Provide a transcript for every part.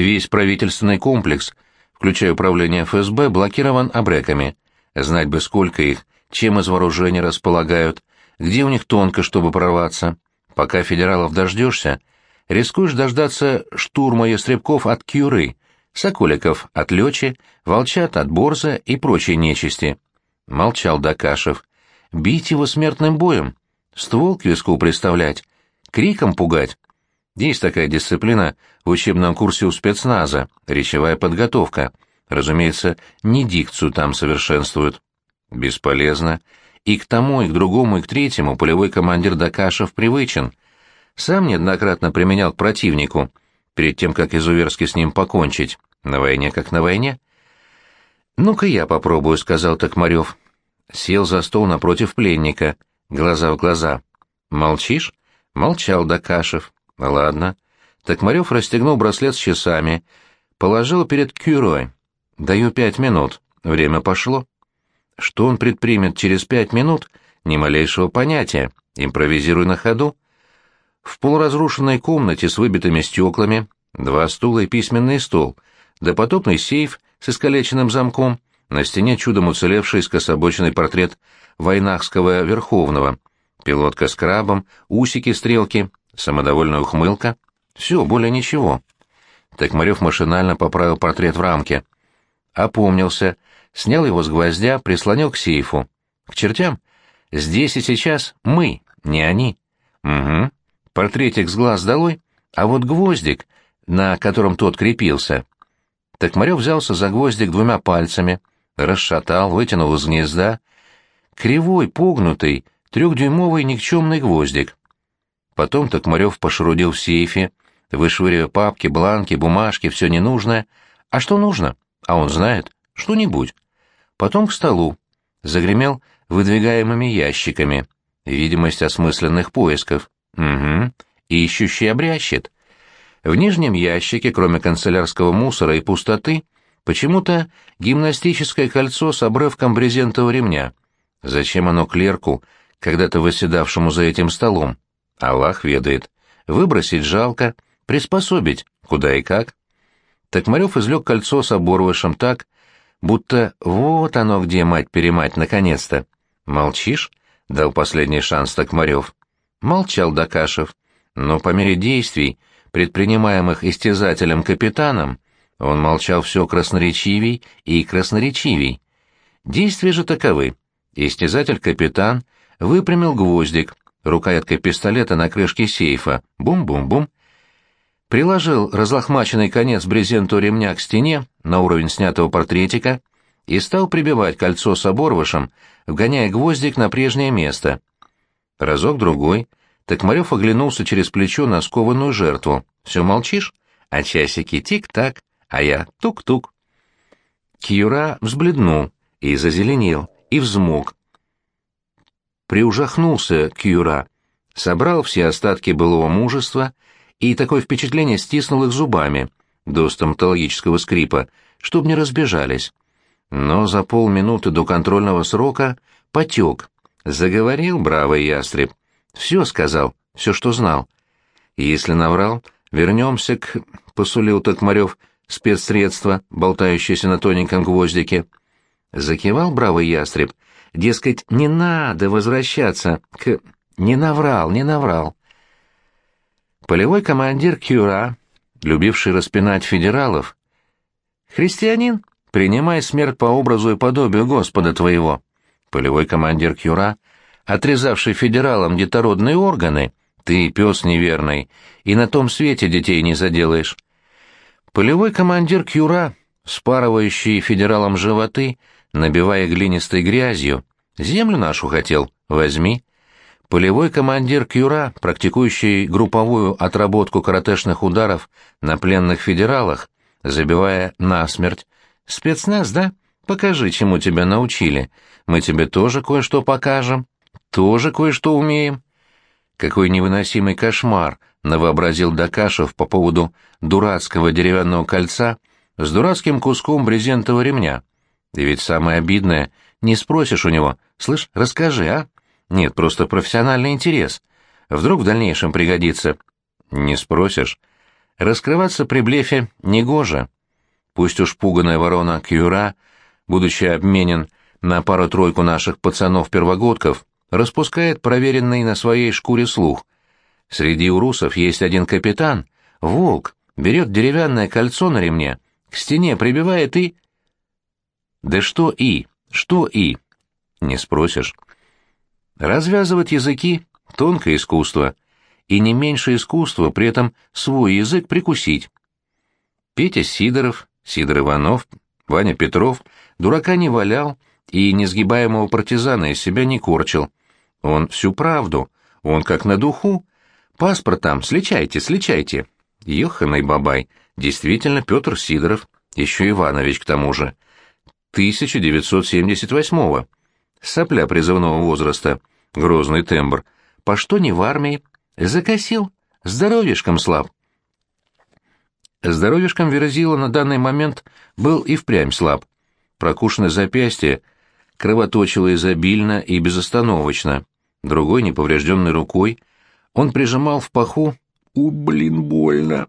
Весь правительственный комплекс, включая управление ФСБ, блокирован абреками. Знать бы, сколько их, чем из вооружения располагают, где у них тонко, чтобы прорваться. Пока федералов дождешься, рискуешь дождаться штурма ястребков от Кюры, Соколиков от Лечи, Волчат от Борза и прочей нечисти. Молчал Дакашев. Бить его смертным боем, ствол к виску приставлять, криком пугать. Есть такая дисциплина в учебном курсе у спецназа, речевая подготовка. Разумеется, не дикцию там совершенствуют. Бесполезно. И к тому, и к другому, и к третьему полевой командир Дакашев привычен. Сам неоднократно применял к противнику, перед тем, как изуверски с ним покончить. На войне как на войне. «Ну-ка я попробую», — сказал Токмарев. Сел за стол напротив пленника, глаза в глаза. «Молчишь?» — молчал Дакашев. «Ладно». Токмарев расстегнул браслет с часами, положил перед Кюрой. «Даю пять минут. Время пошло». Что он предпримет через пять минут, ни малейшего понятия. Импровизируй на ходу. В полуразрушенной комнате с выбитыми стеклами, два стула и письменный стол, допотопный сейф с искалеченным замком, на стене чудом уцелевший скособоченный портрет Войнахского Верховного, пилотка с крабом, усики-стрелки, самодовольная ухмылка. Все, более ничего. Токмарев машинально поправил портрет в рамке. Опомнился, снял его с гвоздя, прислонил к сейфу. К чертям. Здесь и сейчас мы, не они. Угу. Портретик с глаз долой, а вот гвоздик, на котором тот крепился. Токмарев взялся за гвоздик двумя пальцами, расшатал, вытянул из гнезда. Кривой, погнутый, трехдюймовый никчемный гвоздик. Потом Токмарев пошарудил в сейфе, вышвыривая папки, бланки, бумажки, все ненужное. А что нужно? А он знает. Что-нибудь. Потом к столу. Загремел выдвигаемыми ящиками. Видимость осмысленных поисков. Угу. Ищущий обрящет. В нижнем ящике, кроме канцелярского мусора и пустоты, почему-то гимнастическое кольцо с обрывком брезентового ремня. Зачем оно клерку, когда-то восседавшему за этим столом? Аллах ведает. Выбросить жалко, приспособить, куда и как. Токмарев излег кольцо с оборвышем так, будто вот оно где, мать-перемать, наконец-то. «Молчишь?» — дал последний шанс Токмарев. Молчал Дакашев, но по мере действий, предпринимаемых истязателем-капитаном, он молчал все красноречивей и красноречивей. Действия же таковы. Истязатель-капитан выпрямил гвоздик, рукояткой пистолета на крышке сейфа, бум-бум-бум, приложил разлохмаченный конец брезенту ремня к стене на уровень снятого портретика и стал прибивать кольцо с оборвышем, вгоняя гвоздик на прежнее место. Разок-другой, Токмарев оглянулся через плечо на скованную жертву. «Все молчишь? А часики тик-так, а я тук-тук». Кьюра взбледнул и зазеленел, и взмок, приужахнулся Кьюра, собрал все остатки былого мужества и такое впечатление стиснул их зубами до стоматологического скрипа, чтоб не разбежались. Но за полминуты до контрольного срока потек. Заговорил бравый ястреб. Все сказал, все, что знал. Если наврал, вернемся к... — посулил Токмарев спецсредства, болтающиеся на тоненьком гвоздике. Закивал бравый ястреб — Дескать, не надо возвращаться к... Не наврал, не наврал. Полевой командир Кюра, любивший распинать федералов. «Христианин, принимай смерть по образу и подобию Господа твоего». Полевой командир Кюра, отрезавший федералам детородные органы, ты, пес неверный, и на том свете детей не заделаешь. Полевой командир Кюра, спарывающий федералам животы, набивая глинистой грязью. Землю нашу хотел, возьми. Полевой командир Кюра, практикующий групповую отработку каратешных ударов на пленных федералах, забивая насмерть. Спецназ, да? Покажи, чему тебя научили. Мы тебе тоже кое-что покажем. Тоже кое-что умеем. Какой невыносимый кошмар навообразил Дакашев по поводу дурацкого деревянного кольца с дурацким куском брезентового ремня. И ведь самое обидное, не спросишь у него, слышь, расскажи, а? Нет, просто профессиональный интерес. Вдруг в дальнейшем пригодится. Не спросишь. Раскрываться при блефе негоже. Пусть уж пуганая ворона Кьюра, будучи обменен на пару-тройку наших пацанов-первогодков, распускает проверенный на своей шкуре слух. Среди урусов есть один капитан, волк, берет деревянное кольцо на ремне, к стене прибивает и... Да что и? Что и? Не спросишь. Развязывать языки — тонкое искусство, и не меньше искусства при этом свой язык прикусить. Петя Сидоров, Сидор Иванов, Ваня Петров дурака не валял и несгибаемого партизана из себя не корчил. Он всю правду, он как на духу. Паспорт там, сличайте, сличайте. Ёханый бабай, действительно Петр Сидоров, еще Иванович к тому же. 1978-го. Сопля призывного возраста, грозный тембр. По что не в армии? Закосил, здоровьишком слаб. Здоровьишком Верзила на данный момент был и впрямь слаб. Прокушенное запястье кровоточило изобильно и безостановочно. Другой, неповрежденной рукой, он прижимал в паху «У, блин, больно!»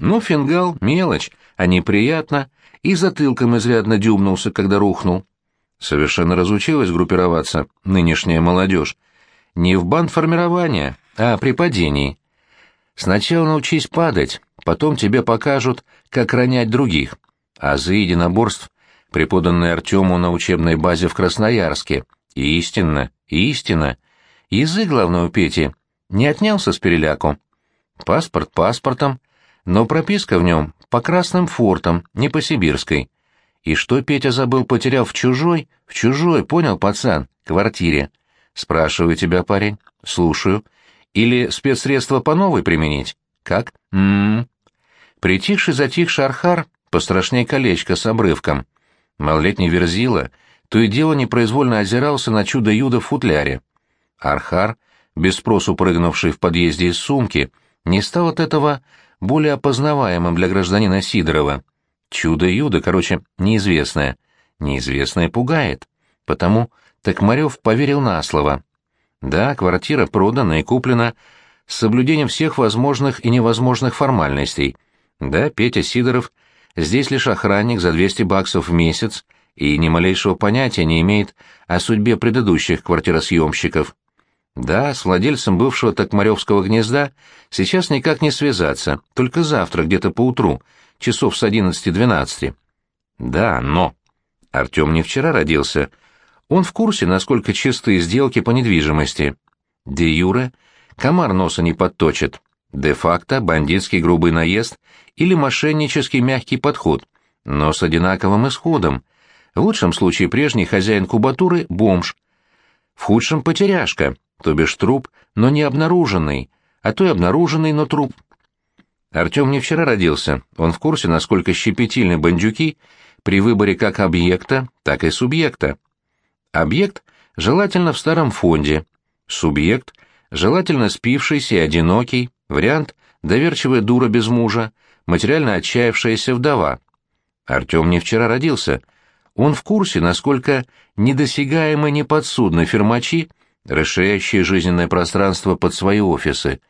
Но фингал — мелочь, а неприятно, и затылком изрядно дюбнулся, когда рухнул. Совершенно разучилась группироваться нынешняя молодежь. Не в бандформирование, а при падении. Сначала научись падать, потом тебе покажут, как ронять других. Азы единоборств, преподанные Артему на учебной базе в Красноярске. Истинно, истинно. Язык главного Пети не отнялся с переляку. Паспорт паспортом, но прописка в нем по красным фортам, не по сибирской. И что Петя забыл, потерял в чужой, в чужой, понял, пацан, квартире. Спрашиваю тебя, парень. Слушаю. Или спецсредства по новой применить? Как? М-м. Притихший затихший архар пострашней колечко с обрывком. Малолетний верзила то и дело непроизвольно озирался на чудо-юдо в футляре. Архар, без спросу прыгнувший в подъезде из сумки, не стал от этого более опознаваемым для гражданина Сидорова. Чудо-юдо, короче, неизвестное. Неизвестное пугает. Потому Токмарев поверил на слово. Да, квартира продана и куплена с соблюдением всех возможных и невозможных формальностей. Да, Петя Сидоров здесь лишь охранник за 200 баксов в месяц и ни малейшего понятия не имеет о судьбе предыдущих квартиросъемщиков. Да, с владельцем бывшего Токмаревского гнезда сейчас никак не связаться, только завтра где-то поутру, часов с 11-12. Да, но... Артем не вчера родился, он в курсе, насколько чистые сделки по недвижимости. Де юре комар носа не подточит. Де-факто бандитский грубый наезд или мошеннический мягкий подход, но с одинаковым исходом. В лучшем случае прежний хозяин кубатуры — бомж. В худшем — потеряшка, то бишь труп, но не обнаруженный, а то и обнаруженный, но труп. Артем не вчера родился, он в курсе, насколько щепетильны бандюки при выборе как объекта, так и субъекта. Объект желательно в старом фонде, субъект желательно спившийся и одинокий, вариант доверчивая дура без мужа, материально отчаявшаяся вдова. Артем не вчера родился. Он в курсе, насколько недосягаемы неподсудны фермачи, расширяющие жизненное пространство под свои офисы.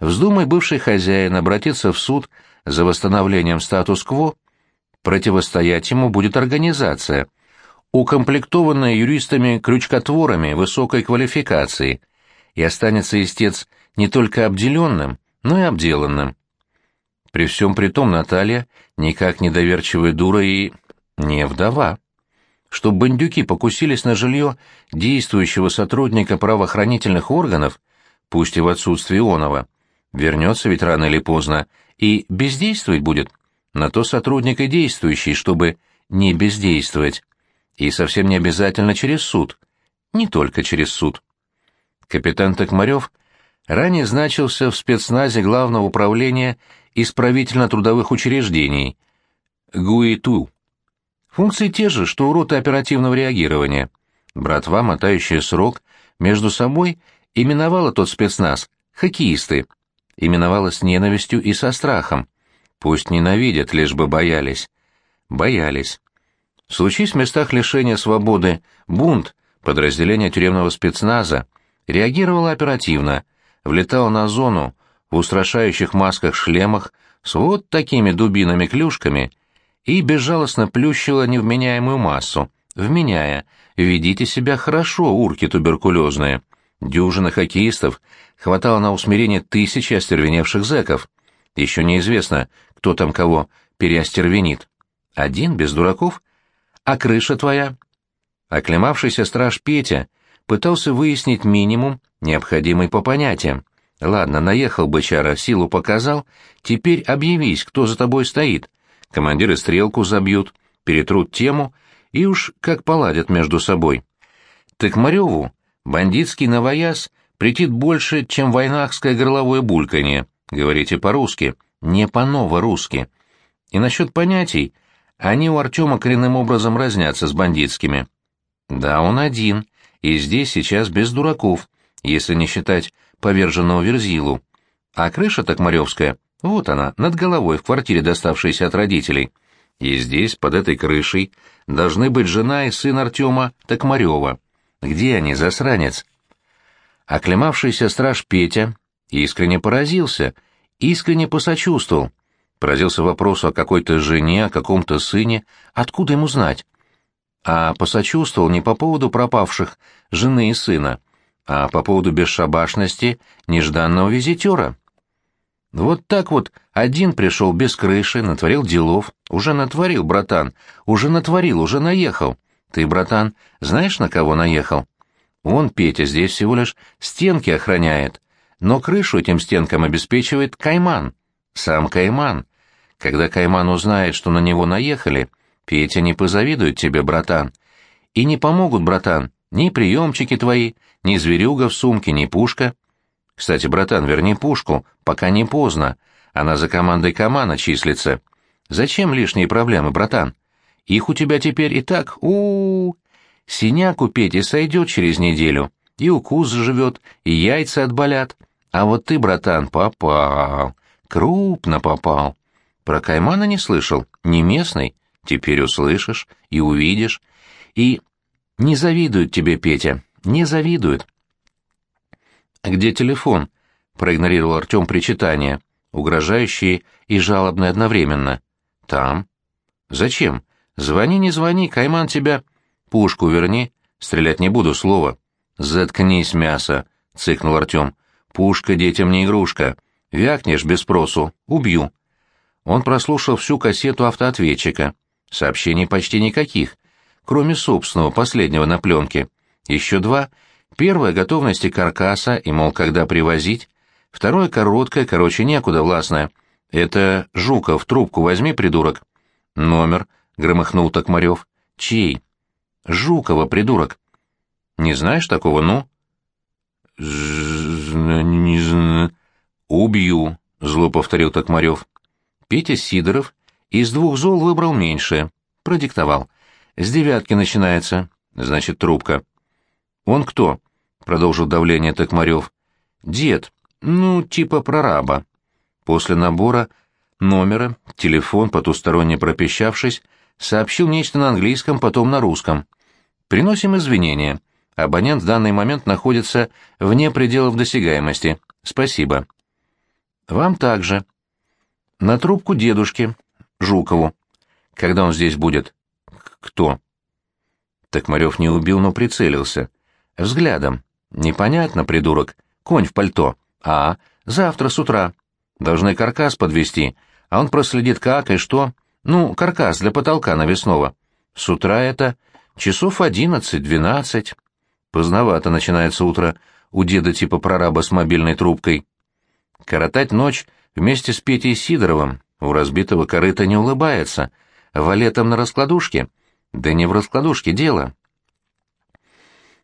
Вздумай бывший хозяин обратиться в суд за восстановлением статус-кво, противостоять ему будет организация — укомплектованная юристами-крючкотворами высокой квалификации, и останется истец не только обделенным, но и обделанным. При всем при том Наталья никак не доверчивая дура и не вдова. Чтоб бандюки покусились на жилье действующего сотрудника правоохранительных органов, пусть и в отсутствии онова, вернется ведь рано или поздно и бездействовать будет, на то сотрудник и действующий, чтобы не бездействовать. И совсем не обязательно через суд. Не только через суд. Капитан Токмарев ранее значился в спецназе Главного управления исправительно-трудовых учреждений ГУИТУ. Функции те же, что у роты оперативного реагирования. Братва, мотающая срок, между собой именовала тот спецназ «хоккеисты», именовала с ненавистью и со страхом. Пусть ненавидят, лишь бы боялись. Боялись. Случись в местах лишения свободы бунт, подразделение тюремного спецназа реагировало оперативно, влетало на зону в устрашающих масках-шлемах, с вот такими дубинами-клюшками и безжалостно плющила невменяемую массу, вменяя «Ведите себя хорошо, урки туберкулезные». Дюжины хоккеистов хватало на усмирение тысячи остервеневших зэков. Еще неизвестно, кто там кого переостервенит. Один, без дураков? А крыша твоя? Оклемавшийся страж Петя пытался выяснить минимум, необходимый по понятиям. Ладно, наехал бычара, силу показал, теперь объявись, кто за тобой стоит. Командиры стрелку забьют, перетрут тему и уж как поладят между собой. Токмареву бандитский новояз претит больше, чем войнахское горловое бульканье, говорите по-русски, не по-ново-русски. И насчет понятий, они у Артема коренным образом разнятся с бандитскими. Да, он один, и здесь сейчас без дураков, если не считать поверженного Верзилу. А крыша Токмаревская, вот она, над головой, в квартире, доставшейся от родителей. И здесь, под этой крышей, должны быть жена и сын Артема Токмарева. Где они, засранец? Оклемавшийся страж Петя искренне поразился, искренне посочувствовал. Поразился вопросу о какой-то жене, о каком-то сыне, откуда ему знать? А посочувствовал не по поводу пропавших жены и сына, а по поводу бесшабашности нежданного визитера. Вот так вот один пришел без крыши, натворил делов. Уже натворил, братан, уже натворил, уже наехал. Ты, братан, знаешь, на кого наехал? Он, Петя, здесь всего лишь стенки охраняет, но крышу этим стенкам обеспечивает Кайман. Сам Кайман. Когда Кайман узнает, что на него наехали, Петя не позавидует тебе, братан. И не помогут, братан, ни приемчики твои, ни зверюга в сумке, ни пушка. Кстати, братан, верни пушку, пока не поздно. Она за командой Камана числится. Зачем лишние проблемы, братан? Их у тебя теперь и так, у, -у, -у. Синяк у Пети сойдет через неделю, и укус заживет, и яйца отболят. А вот ты, братан, попал. Крупно попал. Про Каймана не слышал, не местный. Теперь услышишь и увидишь. И не завидуют тебе, Петя, не завидуют. «Где телефон?» — проигнорировал Артем причитания, угрожающие и жалобные одновременно. «Там». «Зачем? Звони, не звони, Кайман тебя...» «Пушку верни, стрелять не буду, слово». «Заткнись, мясо», — цыкнул Артем. «Пушка детям не игрушка. Вякнешь без спросу, убью». Он прослушал всю кассету автоответчика. Сообщений почти никаких, кроме собственного, последнего на пленке. Еще два. Первое — готовности каркаса и, мол, когда привозить. Второе — короткое, короче, некуда, властное. Это Жуков, трубку возьми, придурок. Номер, — громыхнул Токмарев. Чей? Жукова, придурок. Не знаешь такого, ну? Не знаю. Убью, — зло повторил Токмарев. Петя Сидоров из двух зол выбрал меньшее. Продиктовал. С девятки начинается. Значит, трубка. Он кто? Продолжил давление Токмарев. Дед. Ну, типа прораба. После набора номера, телефон, потусторонне пропищавшись, сообщил нечто на английском, потом на русском. Приносим извинения. Абонент в данный момент находится вне пределов досягаемости. Спасибо. Вам также. На трубку дедушки, Жукову. Когда он здесь будет? Кто? Токмарев не убил, но прицелился. Взглядом. Непонятно, придурок. Конь в пальто. А, завтра с утра. Должны каркас подвести, а он проследит как и что. Ну, каркас для потолка навесного. С утра это часов одиннадцать-двенадцать. Поздновато начинается утро у деда типа прораба с мобильной трубкой. Коротать ночь вместе с Петей Сидоровым у разбитого корыта не улыбается. Валетом на раскладушке? Да не в раскладушке дело.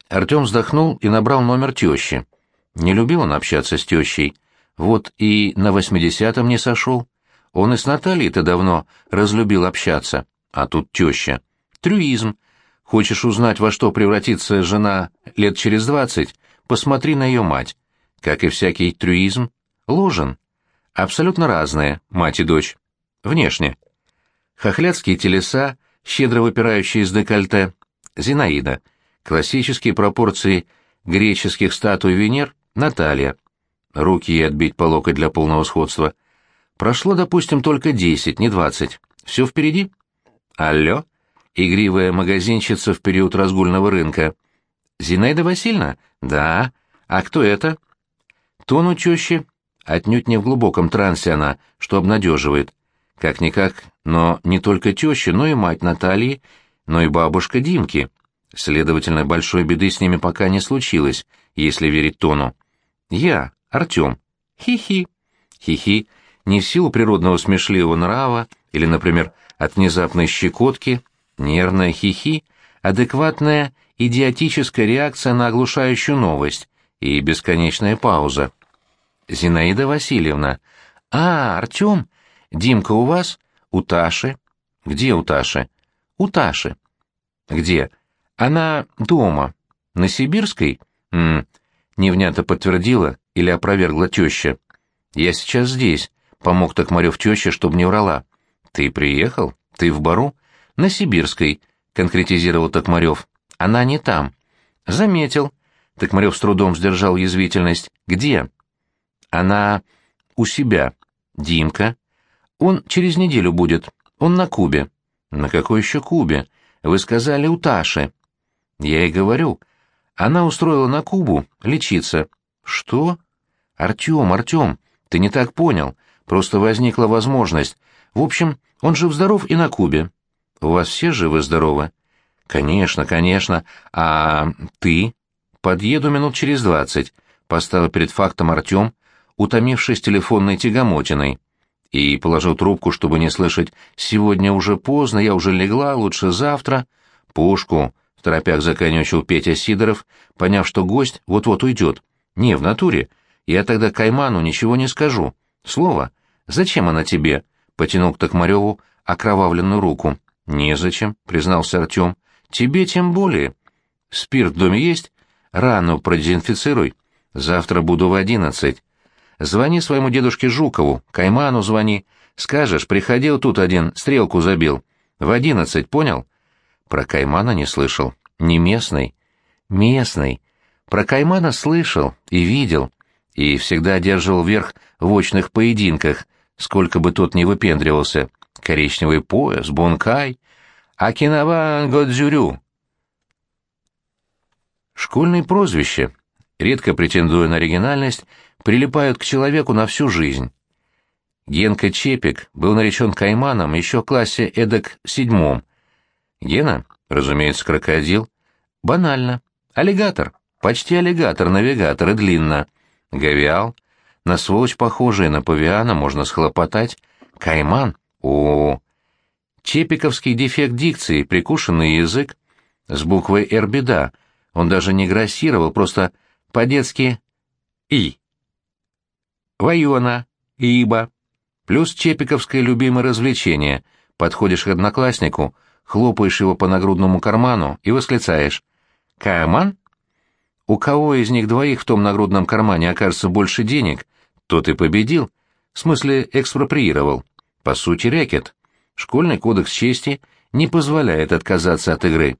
Артем вздохнул и набрал номер тещи. Не любил он общаться с тещей. Вот и на восьмидесятом не сошел. Он и с Натальей-то давно разлюбил общаться. А тут теща. Трюизм. Хочешь узнать, во что превратится жена лет через двадцать? Посмотри на ее мать. Как и всякий трюизм, ложен. Абсолютно разные, мать и дочь. Внешне. Хохлядские телеса, щедро выпирающие из декольте. Зинаида. Классические пропорции греческих статуй Венер — Наталья. Руки ей отбить по локоть для полного сходства. Прошло, допустим, только десять, не двадцать. Все впереди? Алло? Игривая магазинщица в период разгульного рынка. Зинаида Васильевна? Да. А кто это? Тон у тещи. Отнюдь не в глубоком трансе она, что обнадеживает. Как-никак, но не только теща, но и мать Натальи, но и бабушка Димки. Следовательно, большой беды с ними пока не случилось, если верить тону. Я, Артем. Хи-хи. Хи-хи не в силу природного смешливого нрава или, например, от внезапной щекотки, нервная хихи, адекватная идиотическая реакция на оглушающую новость и бесконечная пауза. «Зинаида Васильевна. А, Артем, Димка у вас? У Таши?» «Где у Таши?» «У Таши». «Где?» «Она дома. На Сибирской?» «М -м, подтвердила или опровергла теща. «Я сейчас здесь. Помог Токмарев теще, чтобы не врала. «Ты приехал? Ты в Бару?» «На Сибирской», — конкретизировал Токмарев. «Она не там». «Заметил». Токмарев с трудом сдержал язвительность. «Где?» «Она у себя. Димка. Он через неделю будет. Он на Кубе». «На какой еще Кубе? Вы сказали, у Таши». «Я и говорю. Она устроила на Кубу лечиться». «Что?» «Артем, Артем, ты не так понял. Просто возникла возможность. В общем, он жив-здоров и на Кубе. У вас все живы-здоровы? Конечно, конечно. А ты? Подъеду минут через двадцать. Поставил перед фактом Артем, утомившись телефонной тягомотиной. И положил трубку, чтобы не слышать «сегодня уже поздно, я уже легла, лучше завтра». «Пушку», — торопях законючил Петя Сидоров, поняв, что гость вот-вот уйдет. «Не, в натуре. Я тогда Кайману ничего не скажу. Слово. Зачем она тебе?» — потянул к Токмареву окровавленную руку. «Незачем», — признался Артем. «Тебе тем более. Спирт в доме есть? Рану продезинфицируй. Завтра буду в одиннадцать. Звони своему дедушке Жукову, Кайману звони. Скажешь, приходил тут один, стрелку забил. В одиннадцать, понял?» Про Каймана не слышал. Не местный. Местный. Про Каймана слышал и видел и всегда одерживал верх в очных поединках, сколько бы тот ни выпендривался. Коричневый пояс, бункай, акинава годзюрю. Школьные прозвища, редко претендуя на оригинальность, прилипают к человеку на всю жизнь. Генка Чепик был наречен Кайманом еще в классе эдак седьмом. Гена, разумеется, крокодил. Банально. Аллигатор. Почти аллигатор-навигатор и длинно. Гавиал. На сволочь похожая на павиана можно схлопотать. Кайман. О, Чепиковский дефект дикции, прикушенный язык. С буквой «Р» беда. Он даже не грассировал, просто по-детски «и». Вайона, Иба. Плюс чепиковское любимое развлечение. Подходишь к однокласснику, хлопаешь его по нагрудному карману и восклицаешь «Кайман?» У кого из них двоих в том нагрудном кармане окажется больше денег, тот и победил. В смысле, экспроприировал. По сути, рэкет. Школьный кодекс чести не позволяет отказаться от игры.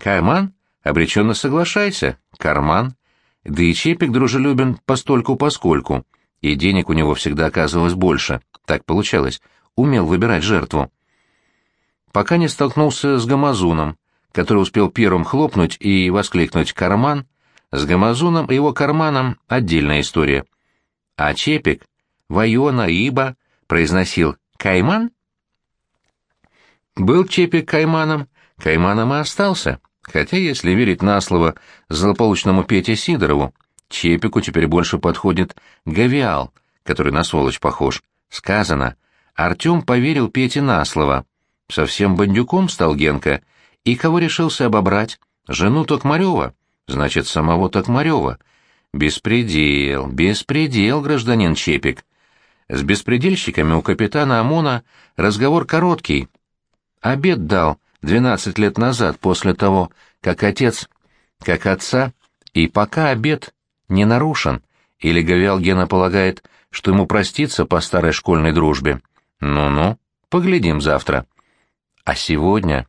Карман? Обреченно соглашайся. Карман. Да и Чепик дружелюбен постольку-поскольку. И денег у него всегда оказывалось больше. Так получалось. Умел выбирать жертву. Пока не столкнулся с Гамазуном, который успел первым хлопнуть и воскликнуть «карман», с Гамазуном и его карманом отдельная история. А Чепик, Вайона, Иба произносил «Кайман?» Был Чепик Кайманом, Кайманом и остался, хотя, если верить на слово злополучному Пете Сидорову, Чепику теперь больше подходит Гавиал, который на сволочь похож. Сказано, Артем поверил Пете на слово. Совсем бандюком стал Генка — и кого решился обобрать? Жену Токмарева? Значит, самого Токмарева. Беспредел, беспредел, гражданин Чепик. С беспредельщиками у капитана ОМОНа разговор короткий. Обед дал двенадцать лет назад, после того, как отец, как отца, и пока обед не нарушен, или Гавиал Гена полагает, что ему проститься по старой школьной дружбе. Ну-ну, поглядим завтра. А сегодня...